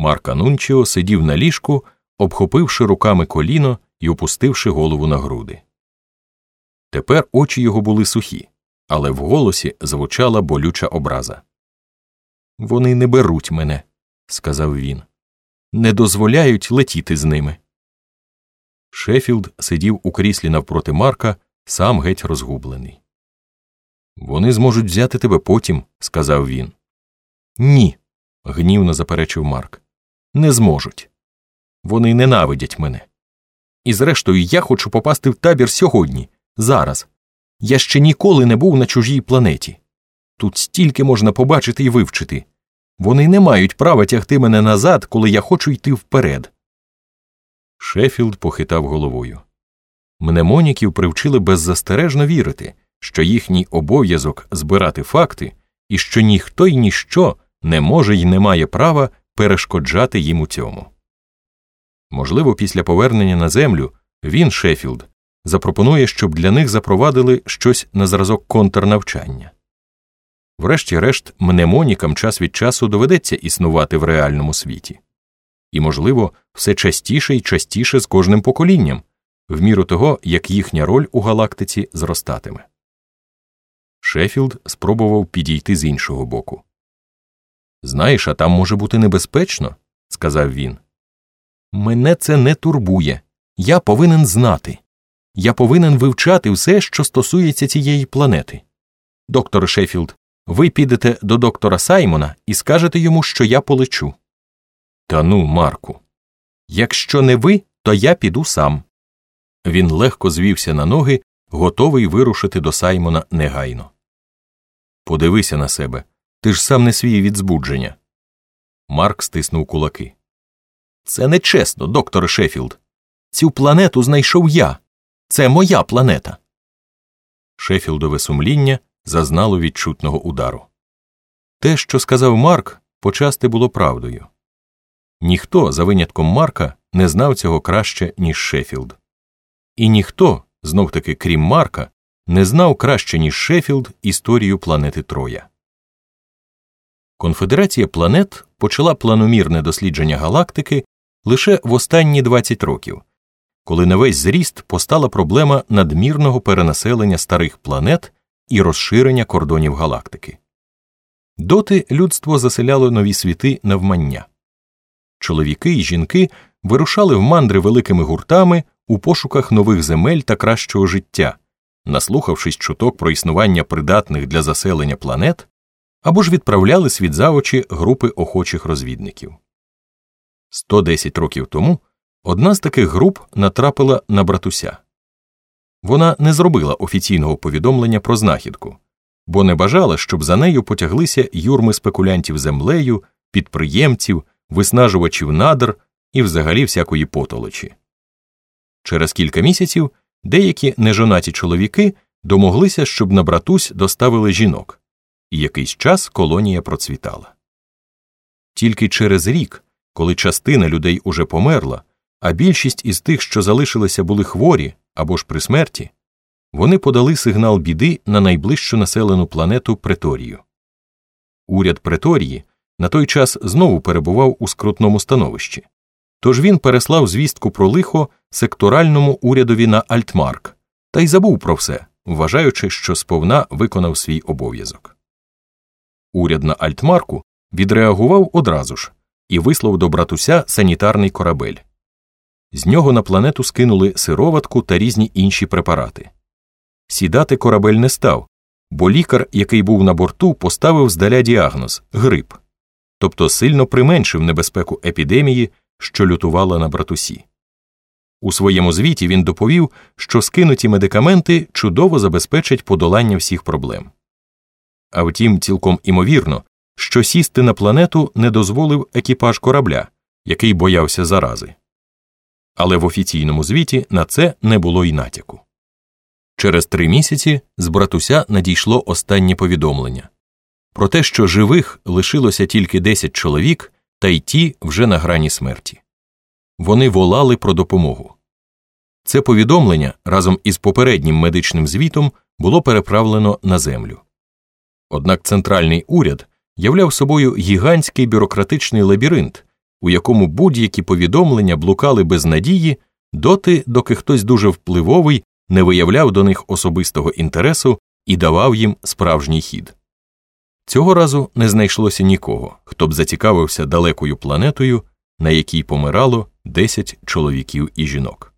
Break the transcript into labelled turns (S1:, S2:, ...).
S1: Марк Анунчіо сидів на ліжку, обхопивши руками коліно і опустивши голову на груди. Тепер очі його були сухі, але в голосі звучала болюча образа. Вони не беруть мене, сказав він, не дозволяють летіти з ними. Шефілд сидів у кріслі навпроти Марка, сам геть розгублений. Вони зможуть взяти тебе потім, сказав він. Ні, гнівно заперечив Марк. Не зможуть. Вони ненавидять мене. І зрештою, я хочу попасти в табір сьогодні, зараз. Я ще ніколи не був на чужій планеті. Тут стільки можна побачити і вивчити. Вони не мають права тягти мене назад, коли я хочу йти вперед. Шефілд похитав головою. Мнемоніків привчили беззастережно вірити, що їхній обов'язок збирати факти і що ніхто й ніщо не може й не має права перешкоджати їм у цьому. Можливо, після повернення на землю він, Шефілд, запропонує, щоб для них запровадили щось на зразок контрнавчання. Врешті-решт, мнемонікам час від часу доведеться існувати в реальному світі, і, можливо, все частіше і частіше з кожним поколінням, в міру того, як їхня роль у галактиці зростатиме. Шефілд спробував підійти з іншого боку. Знаєш, а там може бути небезпечно, сказав він. Мене це не турбує. Я повинен знати. Я повинен вивчати все, що стосується цієї планети. Доктор Шефілд, ви підете до доктора Саймона і скажете йому, що я полечу. Та ну, Марку. Якщо не ви, то я піду сам. Він легко звівся на ноги, готовий вирушити до Саймона негайно. Подивися на себе. Ти ж сам не свій від збудження. Марк стиснув кулаки. Це нечесно, доктор Шефілд. Цю планету знайшов я. Це моя планета. Шефілдове сумління зазнало відчутного удару. Те, що сказав Марк, почасти було правдою. Ніхто, за винятком Марка, не знав цього краще, ніж Шефілд. І ніхто, знов таки крім Марка, не знав краще, ніж Шефілд, історію планети Троя. Конфедерація планет почала планомірне дослідження галактики лише в останні 20 років, коли на весь зріст постала проблема надмірного перенаселення старих планет і розширення кордонів галактики. Доти людство заселяло нові світи навмання. Чоловіки і жінки вирушали в мандри великими гуртами у пошуках нових земель та кращого життя, наслухавшись чуток про існування придатних для заселення планет, або ж відправляли світ за очі групи охочих розвідників. 110 років тому одна з таких груп натрапила на братуся. Вона не зробила офіційного повідомлення про знахідку, бо не бажала, щоб за нею потяглися юрми спекулянтів землею, підприємців, виснажувачів надр і взагалі всякої потолочі. Через кілька місяців деякі нежонаті чоловіки домоглися, щоб на братусь доставили жінок, і якийсь час колонія процвітала. Тільки через рік, коли частина людей уже померла, а більшість із тих, що залишилися, були хворі або ж при смерті, вони подали сигнал біди на найближчу населену планету Преторію. Уряд Преторії на той час знову перебував у скрутному становищі, тож він переслав звістку про лихо секторальному урядові на Альтмарк та й забув про все, вважаючи, що сповна виконав свій обов'язок. Уряд на Альтмарку відреагував одразу ж і вислав до братуся санітарний корабель. З нього на планету скинули сироватку та різні інші препарати. Сідати корабель не став, бо лікар, який був на борту, поставив здаля діагноз грип, тобто сильно применшив небезпеку епідемії, що лютувала на братусі. У своєму звіті він доповів, що скинуті медикаменти чудово забезпечать подолання всіх проблем. А втім, цілком імовірно, що сісти на планету не дозволив екіпаж корабля, який боявся зарази. Але в офіційному звіті на це не було й натяку. Через три місяці з братуся надійшло останнє повідомлення про те, що живих лишилося тільки 10 чоловік, та й ті вже на грані смерті. Вони волали про допомогу. Це повідомлення разом із попереднім медичним звітом було переправлено на землю. Однак центральний уряд являв собою гігантський бюрократичний лабіринт, у якому будь-які повідомлення блукали без надії, доти, доки хтось дуже впливовий не виявляв до них особистого інтересу і давав їм справжній хід. Цього разу не знайшлося нікого, хто б зацікавився далекою планетою, на якій помирало 10 чоловіків і жінок.